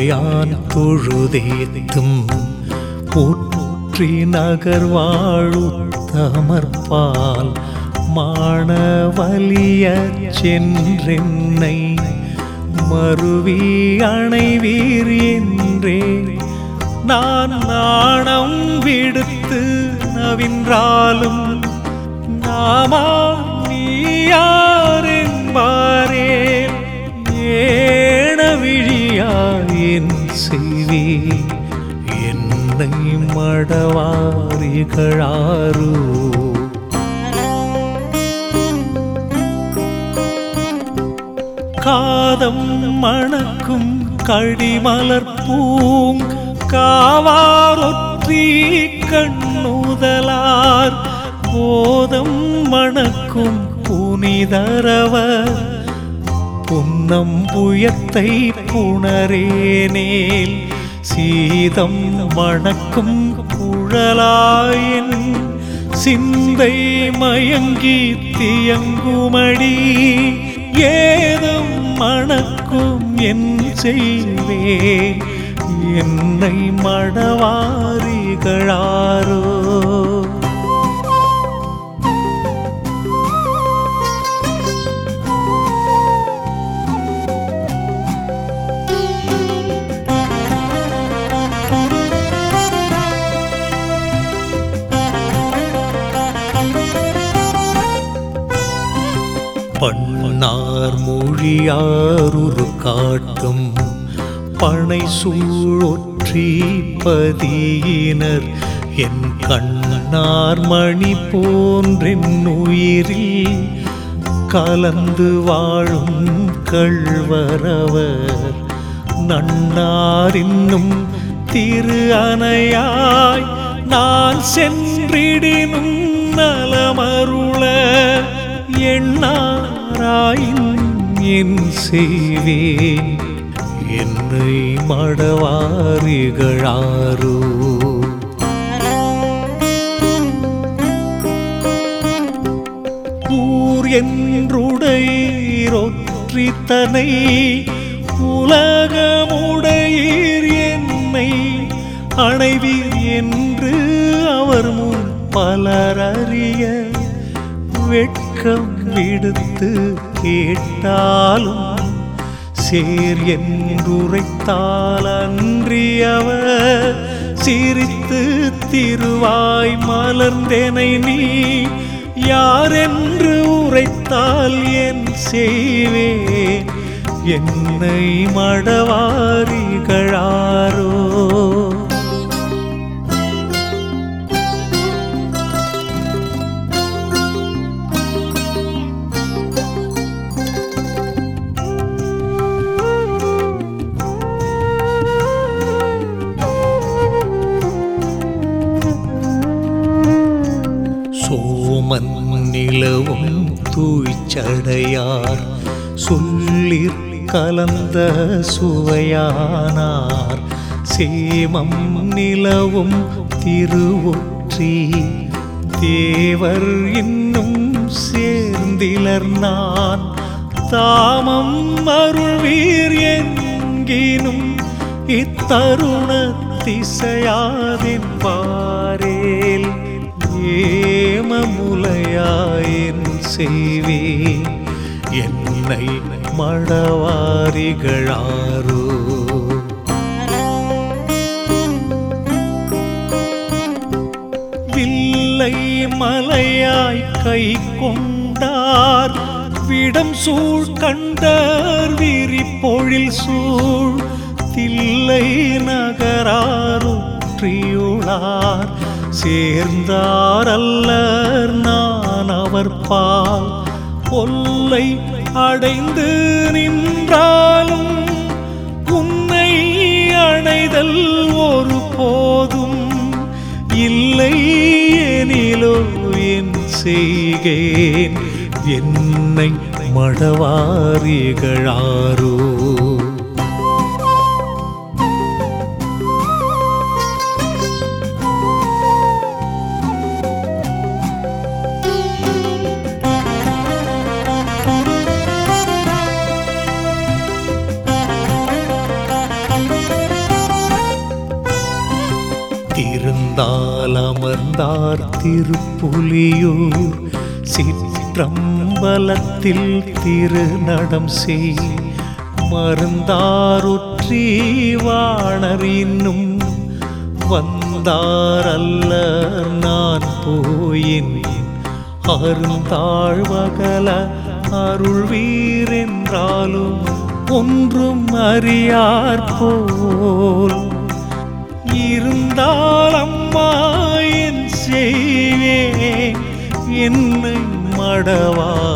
உடையான் தொழுதேத்தும் போற்றி நகர்வாழு தமர்பால் மாணவலிய சென்றென்னை மறுவி அணைவீர் என்றே. நான் நாணம் விடுத்து நவின்றாலும் நாமா நீயாரென்பாரே ஏன விழியாயின் செய்வி என்னை மடவாரிகளாரோ? காதம் மணக்கும் கடிமலர் பூங் காவாரொற்றி கண்ணுதலார். போதம் மணக்கும் புனிதரவர். புன்னம் புயத்தை புணரேனேல் சீதம் வணக்கும் குழலாயின் சிந்தை மயங்கி தியங்குமடி ஏதும் மணக்கும் என் செய்வேன் என்னை மடவாரிகளாரோ பண்ணார் மொழியாருரு காட்டும். பனை சூழொற்றி பதியினர். என் கண்ணார் மணி போன்றென் உயிரில் கலந்து வாழும் கள்வரவர். நன்னார் இன்னும் திரு அணையாய் நான் சென்றிடினும் நலமருள எண்ணாராயின் என் செய்வேன் என்னை மடவாரிகளாரோ ஊர் என்றுடையீரொற்றி உலகமுடையீர் என்னை அணைவீர் என்று அவர் முன் பலர் அறிய வெட்கம் விடுத்து கேட்டாலும் சேர் என்றுரைத்தால் அன்றியவர் சிரித்து திருவாய் மலர்ந்தெனை நீ யாரென்று உரைத்தால் என் செய்வேன் என்னை மடவாரிகளாரோ? நிலவும் தூய்ச்சடையார். சொல்லிற் கலந்த சுவையானார். சேமம் நிலவும் திருவொற்றி. தேவர் இன்னும் சேர்ந்திலர் நான். தாமம் அருள்வீர் எங்கினும் இத்தருண திசையாதின் பாரேல் ஏ ஏமமுலையாயின் செய்வே என்னை மடவாரிகளாரோ? வில்லை மலையாய் கை கொண்டார் விடம் சூழ் கண்டார் விரி பொழில் சூழ் தில்லை நகராருற்றியுளார் சேர்ந்தார் அல்லர் நான் அவர் பால் கொல்லை அடைந்து நின்றாலும் உன்னை அணைதல் ஒரு போதும் இல்லை எனிலோ என் செய்கேன் என்னை மடவாரிகளார் பந்தால் அமர்ந்தார் திருப்புலியூர். சிற்றம்பலத்தில் திருநடம் செய். மருந்தாருற்றி வாணர் இன்னும். வந்தாரல்ல நான் போயின். அருந்தாழ்வகல அருள்வீரென்றாலும் ஒன்றும் அறியார் போல். என்னை மடவாரிகளாரோ.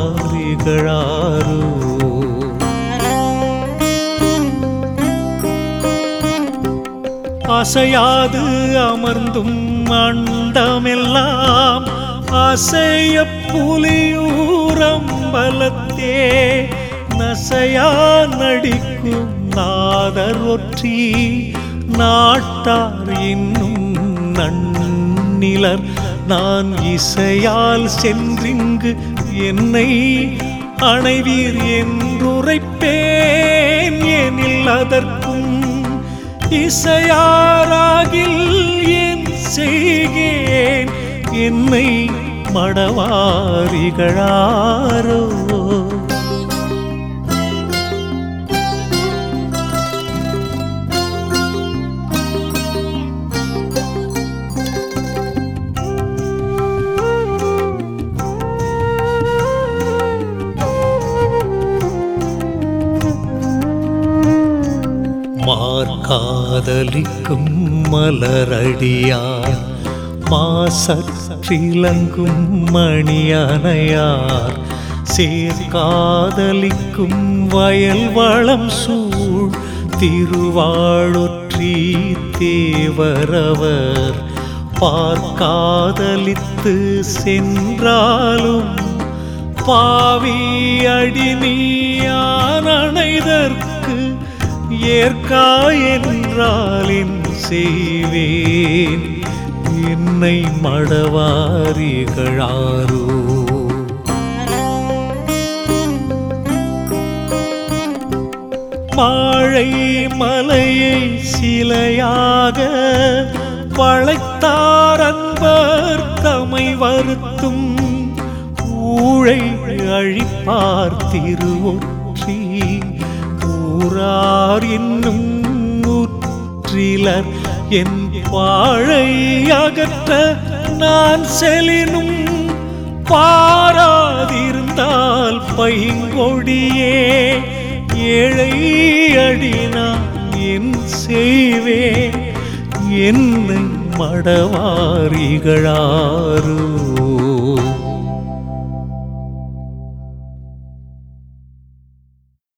அசையாது அமர்ந்தும் அண்டமெல்லாம் அசைய புலியூரம்பலத்தே நசையா நடிக்கும் நாதர் ஒற்றி நாட்டார் இன்னும் நன்னிலர் நான் இசையால் சென்றிங்கு என்னை அணைவீர் என்றுரைப்பேன் எனில் அதற்கும் இசையாராகில் ஏன் செய்கேன். என்னை மடவாரிகளாரோ மார்காதலிக்கும் மலரடியார் மாசற்றிலங்கும் மணியனையார் சேர்காதலிக்கும் வயல் வளம் சூழ் திருவாளொற்றி தேவரவர். பார்க்காதலித்து சென்றாலும் பாவி அடினியானணைதற்கு ஏற்காயின் என்றாலின் செய்வேன். என்னை மடவாரிகளாரோ. மாழை மலையை சிலையாக பழைத்தார் அன்பர் தமை வருத்தும். ஊழை அழிப்பார் திருவொற்றி. ஊரார் என்னும் நூற்றிலர் என் வாழை அகற்ற நான் செலினும் பாராதிருந்தால் பைங்கொடியே ஏழை அடினான் என் செய்வே என்னை மடவாரிகளாரூ